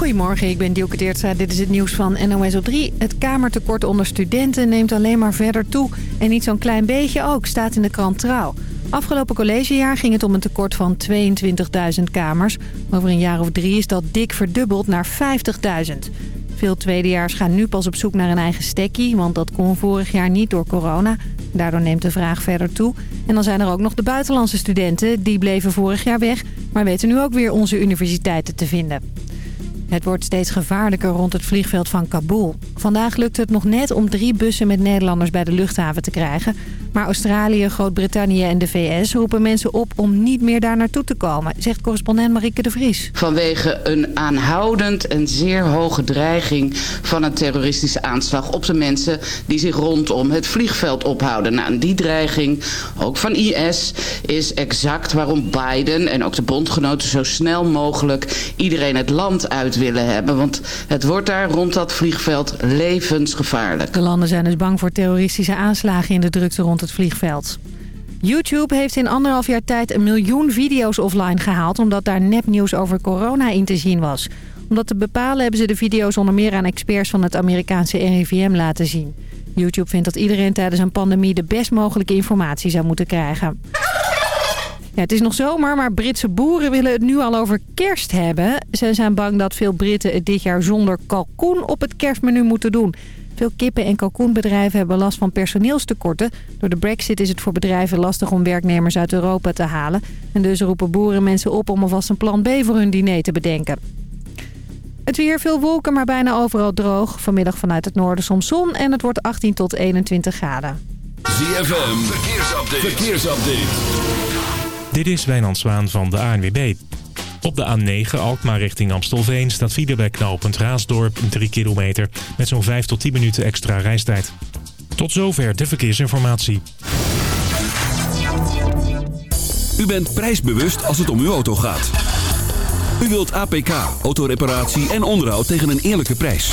Goedemorgen, ik ben Dielke Teertstra. Dit is het nieuws van NOS op 3. Het kamertekort onder studenten neemt alleen maar verder toe. En niet zo'n klein beetje ook, staat in de krant Trouw. Afgelopen collegejaar ging het om een tekort van 22.000 kamers. Over een jaar of drie is dat dik verdubbeld naar 50.000. Veel tweedejaars gaan nu pas op zoek naar een eigen stekkie... want dat kon vorig jaar niet door corona. Daardoor neemt de vraag verder toe. En dan zijn er ook nog de buitenlandse studenten. Die bleven vorig jaar weg, maar weten nu ook weer onze universiteiten te vinden. Het wordt steeds gevaarlijker rond het vliegveld van Kabul. Vandaag lukt het nog net om drie bussen met Nederlanders bij de luchthaven te krijgen. Maar Australië, Groot-Brittannië en de VS roepen mensen op om niet meer daar naartoe te komen, zegt correspondent Marike de Vries. Vanwege een aanhoudend en zeer hoge dreiging van een terroristische aanslag op de mensen die zich rondom het vliegveld ophouden. Nou, die dreiging, ook van IS, is exact waarom Biden en ook de bondgenoten zo snel mogelijk iedereen het land uit willen hebben. Want het wordt daar rond dat vliegveld levensgevaarlijk. De landen zijn dus bang voor terroristische aanslagen in de drukte rond het vliegveld. YouTube heeft in anderhalf jaar tijd een miljoen video's offline gehaald... omdat daar nepnieuws over corona in te zien was. Om dat te bepalen hebben ze de video's onder meer aan experts van het Amerikaanse RIVM laten zien. YouTube vindt dat iedereen tijdens een pandemie de best mogelijke informatie zou moeten krijgen. Ja, het is nog zomer, maar Britse boeren willen het nu al over kerst hebben. Ze zijn bang dat veel Britten het dit jaar zonder kalkoen op het kerstmenu moeten doen. Veel kippen- en kalkoenbedrijven hebben last van personeelstekorten. Door de brexit is het voor bedrijven lastig om werknemers uit Europa te halen. En dus roepen boeren mensen op om alvast een plan B voor hun diner te bedenken. Het weer, veel wolken, maar bijna overal droog. Vanmiddag vanuit het noorden soms zon en het wordt 18 tot 21 graden. ZFM, verkeersupdate. verkeersupdate. Dit is Wijnand Zwaan van de ANWB. Op de A9 Alkmaar richting Amstelveen staat file bij knooppunt Raasdorp 3 kilometer... met zo'n 5 tot 10 minuten extra reistijd. Tot zover de verkeersinformatie. U bent prijsbewust als het om uw auto gaat. U wilt APK, autoreparatie en onderhoud tegen een eerlijke prijs.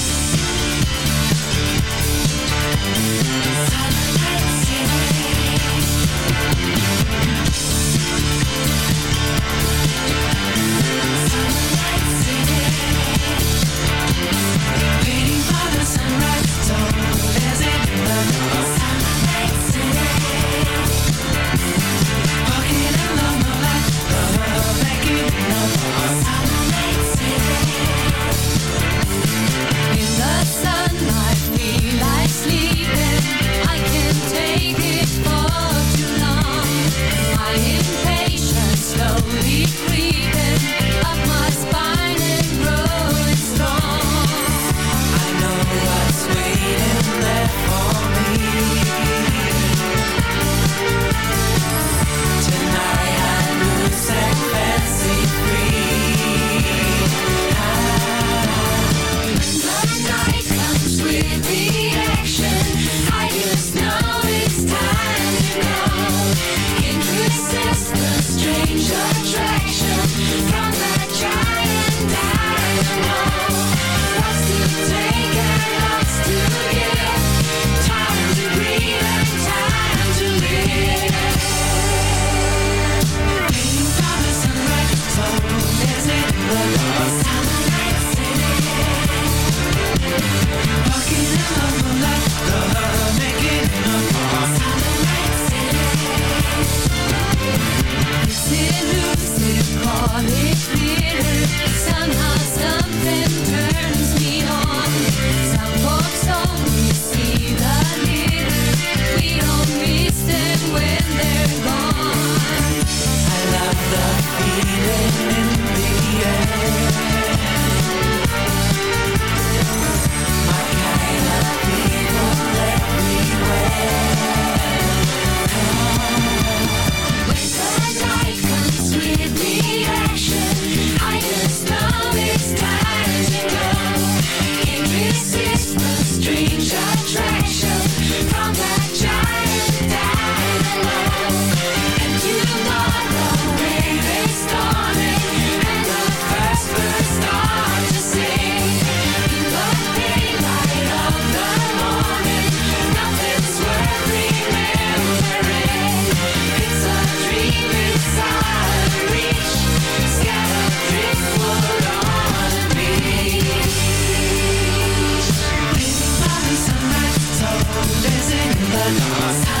sun.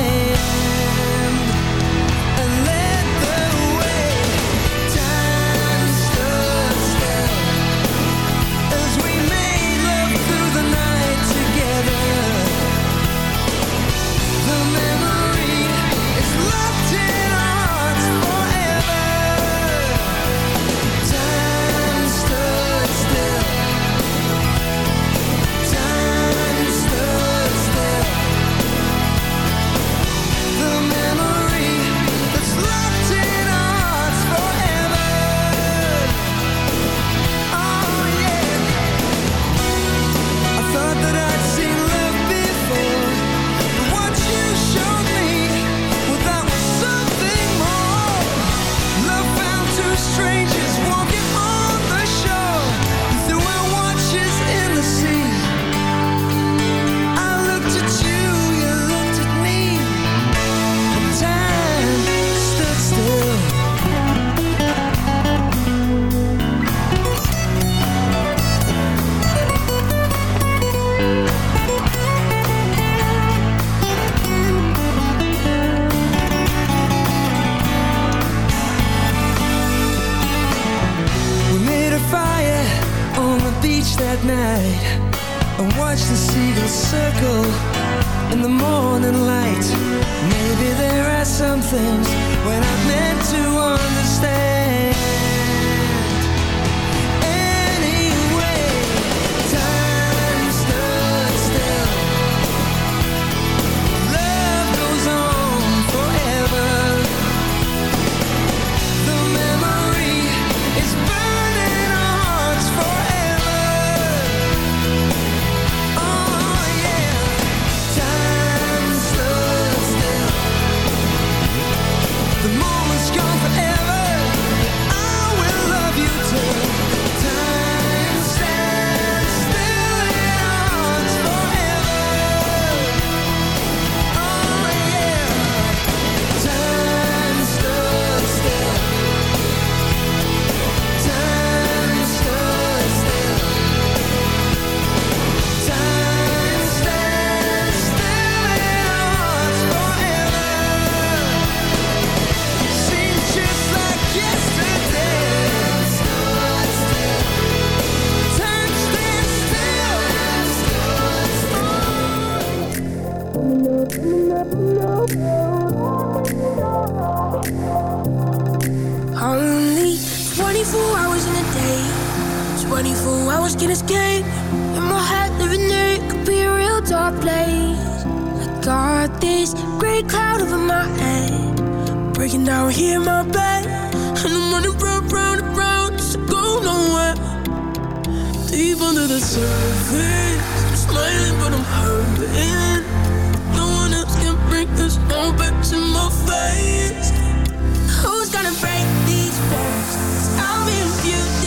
Only 24 hours in a day. 24 hours can escape. In my head living there it could be a real dark place. I got this great cloud over my head. Breaking down here in my bed. And I'm running round, round round Just to go nowhere. Deep under the surface. I'm smiling but I'm hurting there's no back to my face. Who's gonna break these walls? I'll be with you.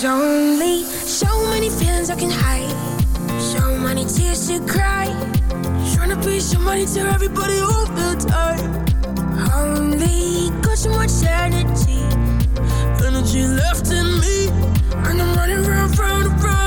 There's only so many feelings I can hide, so many tears to cry. Trying to be somebody to everybody all the time. Only got so much energy, energy left in me, and I'm running round, round, round,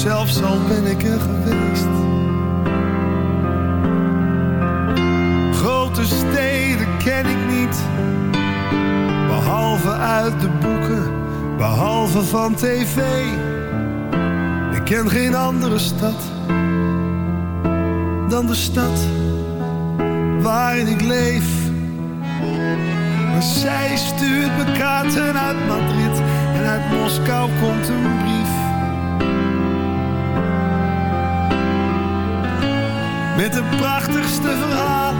Zelfs al ben ik er geweest. Grote steden ken ik niet. Behalve uit de boeken. Behalve van tv. Ik ken geen andere stad dan de stad waarin ik leef. Maar zij stuurt me kaarten uit Madrid en uit Moskou komt een brief. Met de prachtigste verhalen.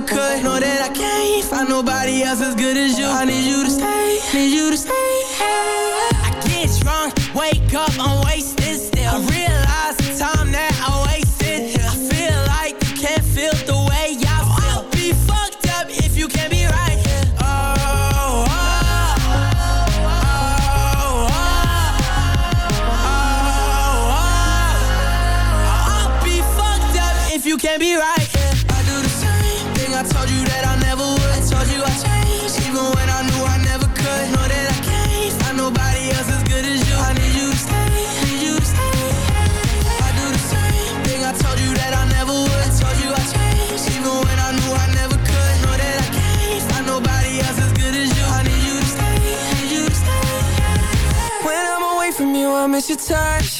Never could. Know that I can't find nobody else as good as you. I need you to stay, need you to stay. I get drunk, wake up, I'm wasted touch.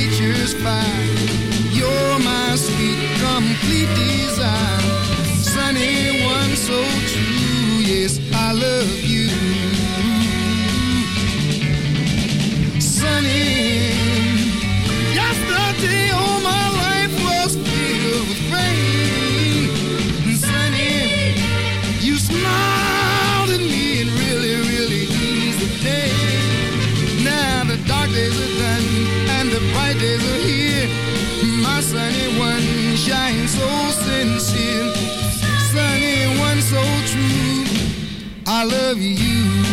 You're my sweet, complete desire. Sunny one so true, yes, I love you. Sunny, yesterday I love you.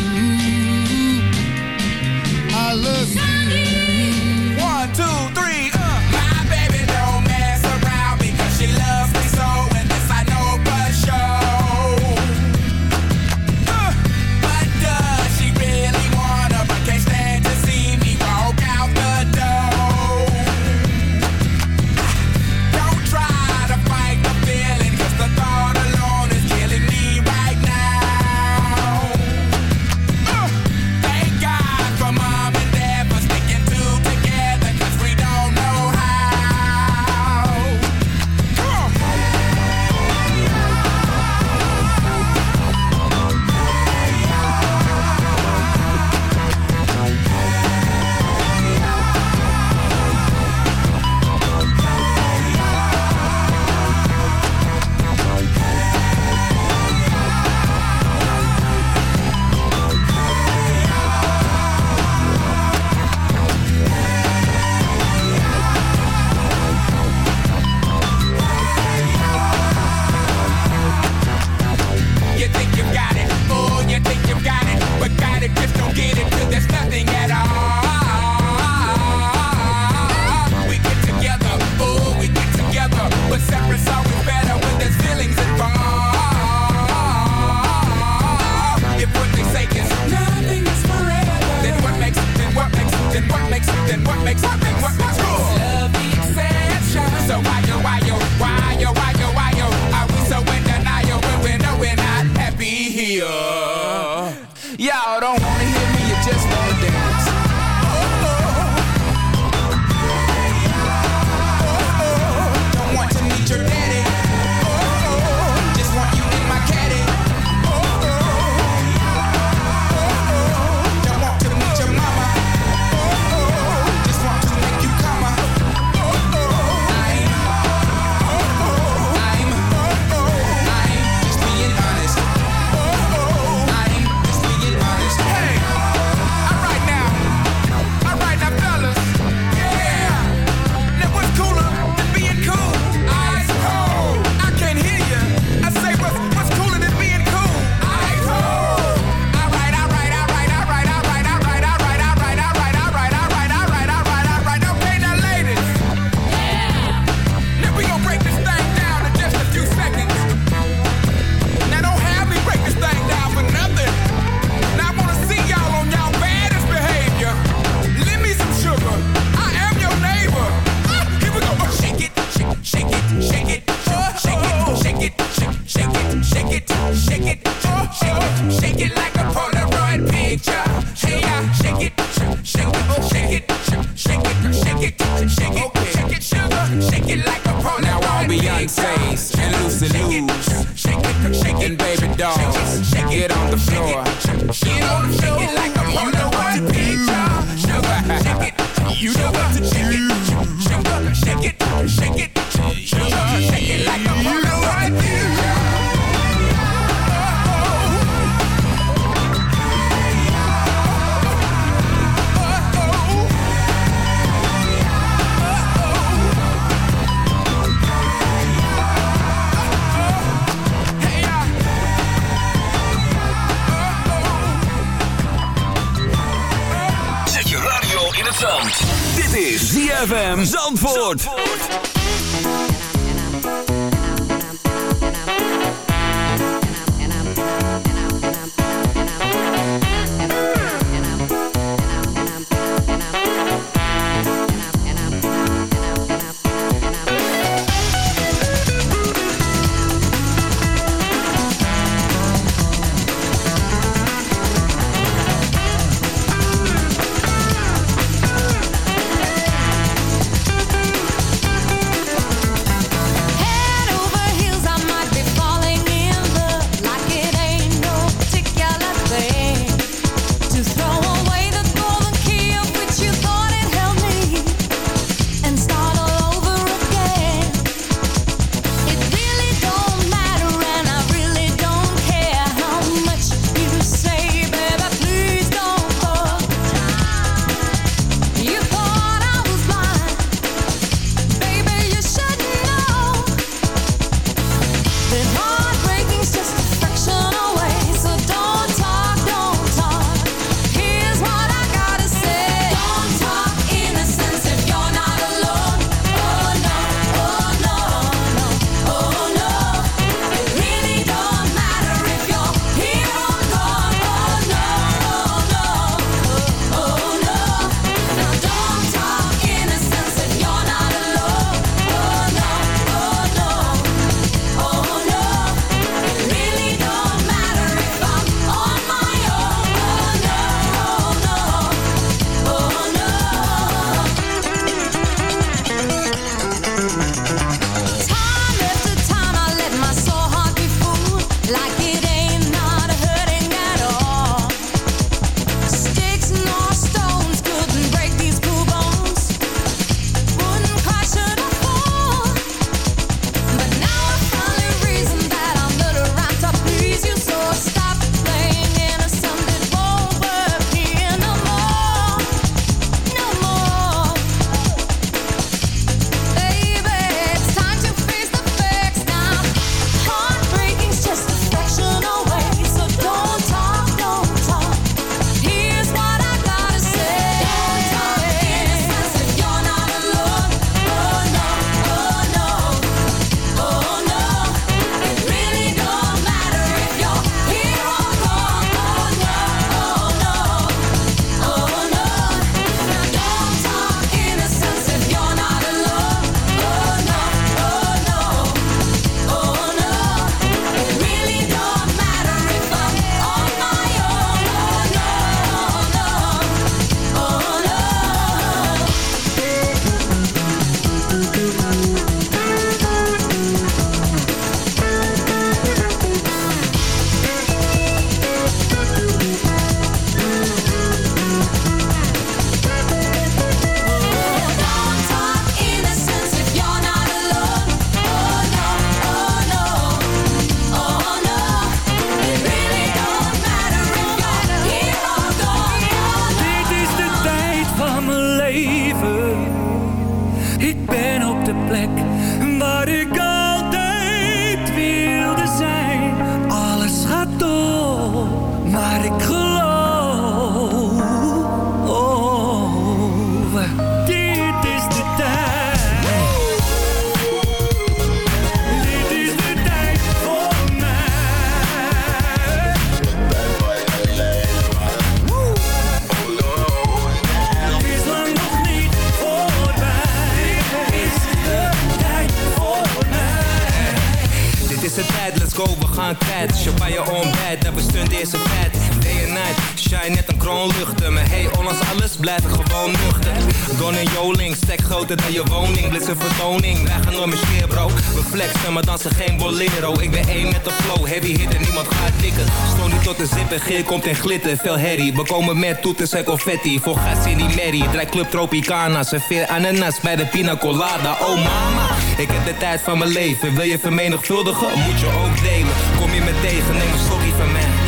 Glitter Veel we komen met toeters en confetti Voor gas in die merrie, draai club Tropicana Serveer ananas bij de pina colada. Oh mama, ik heb de tijd van mijn leven. Wil je vermenigvuldigen, moet je ook delen Kom je me tegen, neem een sorry van mij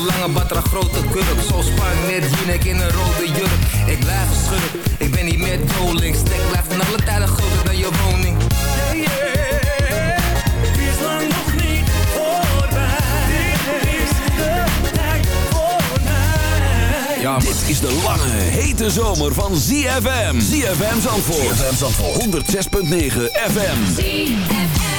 Een lange batra, grote kurk Zo spank net jinek in een rode jurk Ik blijf een schurk, ik ben niet meer doling Stek blijft van alle tijden groter dan je woning Yeah, yeah. Het is lang nog niet voorbij. Dit is de tijd voor mij. Ja, Dit is de lange, hete zomer van ZFM. ZFM Zandvoort. ZFM Zandvoort. 106.9 FM. I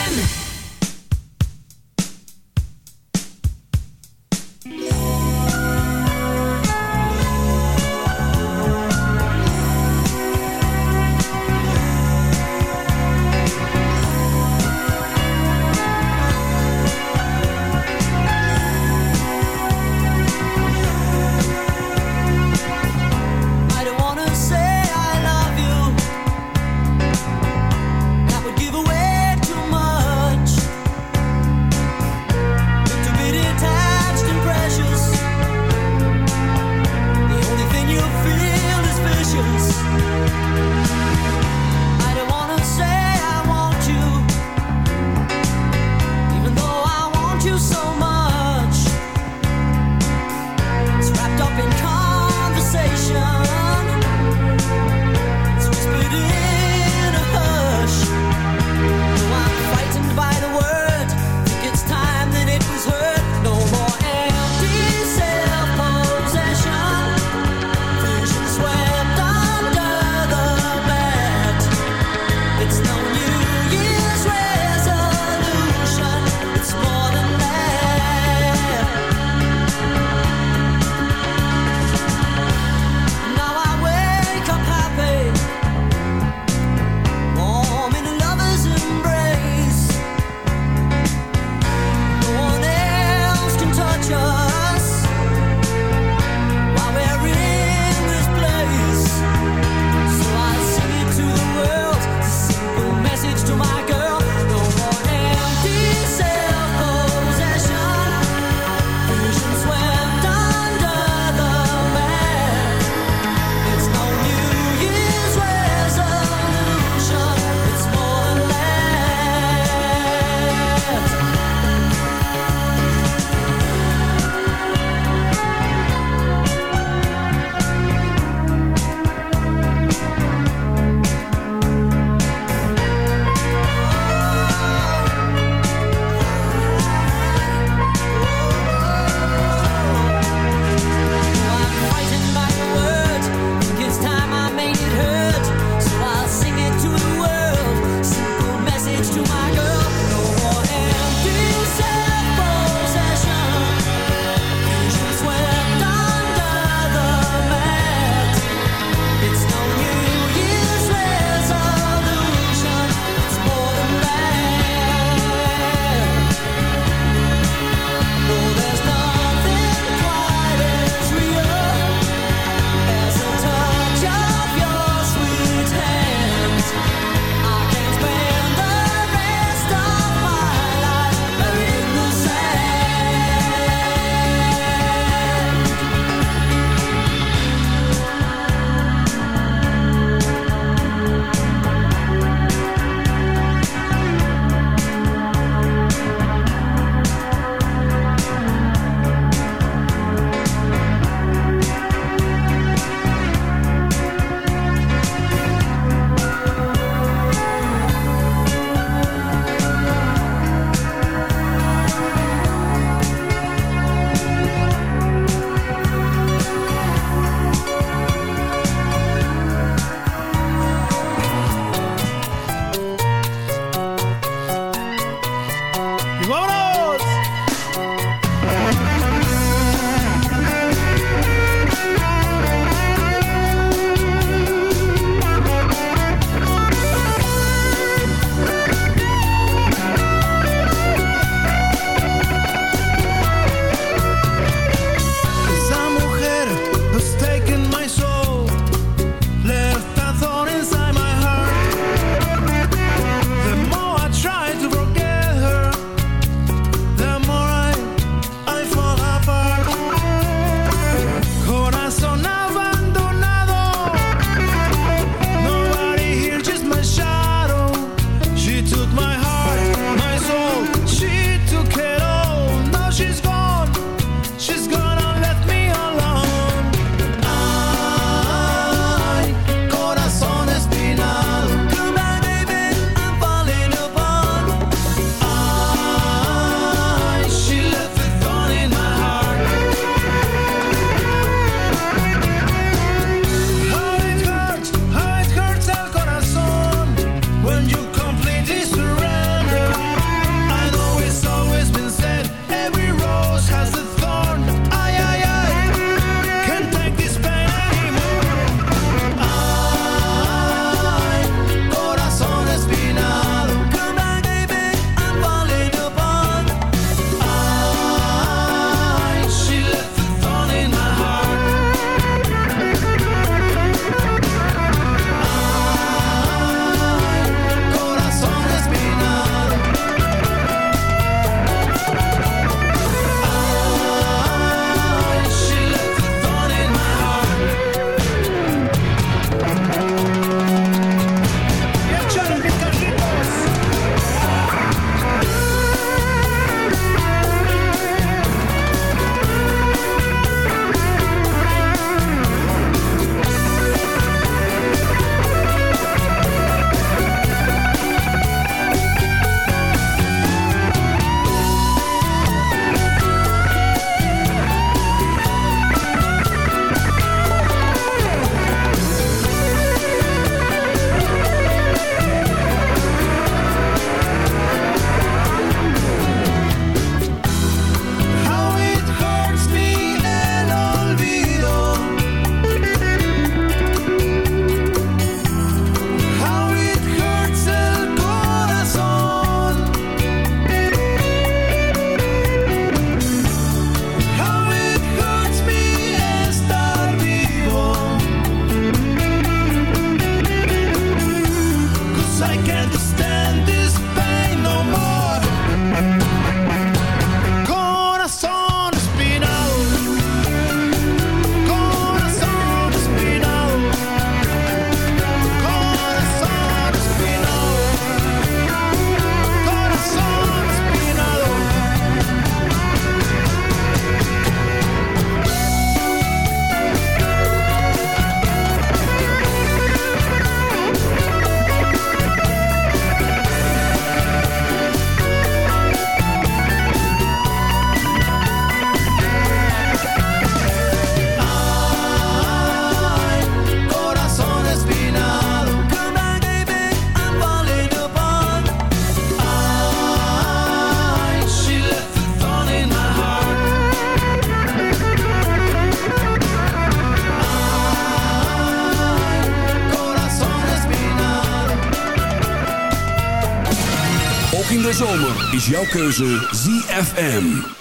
jouw keuze ZFM.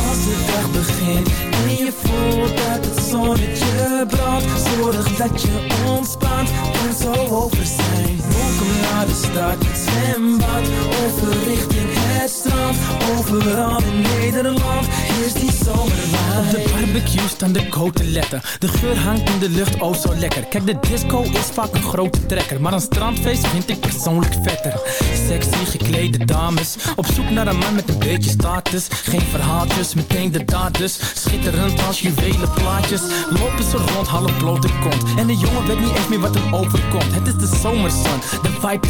Als de dag begint en je voelt dat het zonnetje brandt Zorg dat je ontspant, kan zo over. Naar de stad, zwembad, overrichting het strand. Overal in Nederland is die zomerwijn. Op de barbecue staan de koteletten. De geur hangt in de lucht, oh zo lekker. Kijk, de disco is vaak een grote trekker. Maar een strandfeest vind ik persoonlijk vetter. Sexy geklede dames, op zoek naar een man met een beetje status. Geen verhaaltjes, meteen de daders. Schitterend als juwelen plaatjes. Lopen ze rond, half blote kont. En de jongen weet niet echt meer wat hem overkomt. Het is de zomersun, de vibe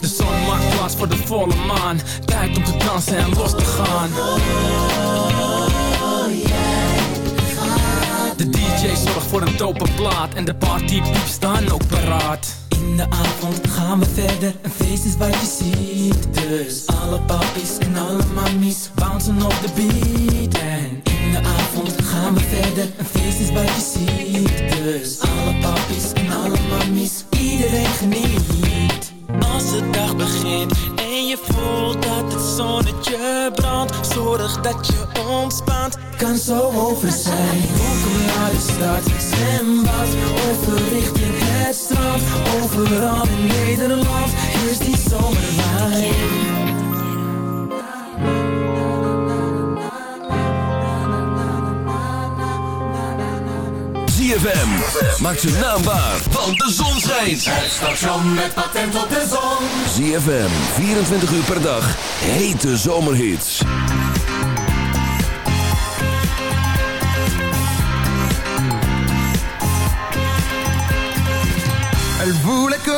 De zon maakt plaats voor de volle maan. Tijd om te dansen en los te gaan. De DJ zorgt voor een dope plaat. En de partypieps staan ook paraat in de avond gaan we verder, een feest is wat je ziet Dus alle papies en alle mammies bouncen op de beat. En in de avond gaan we verder, een feest is wat je ziet Dus alle papies en alle mammies, iedereen geniet. Als de dag begint en je voelt dat het zonnetje brandt Zorg dat je ontspant, kan zo over zijn. Welkom naar de stad, Is die zomerwijn ZFM. Maak zijn naam waar, want de zon schijnt. Het station met patent op de zon. ZFM, 24 uur per dag. Hete zomerhits.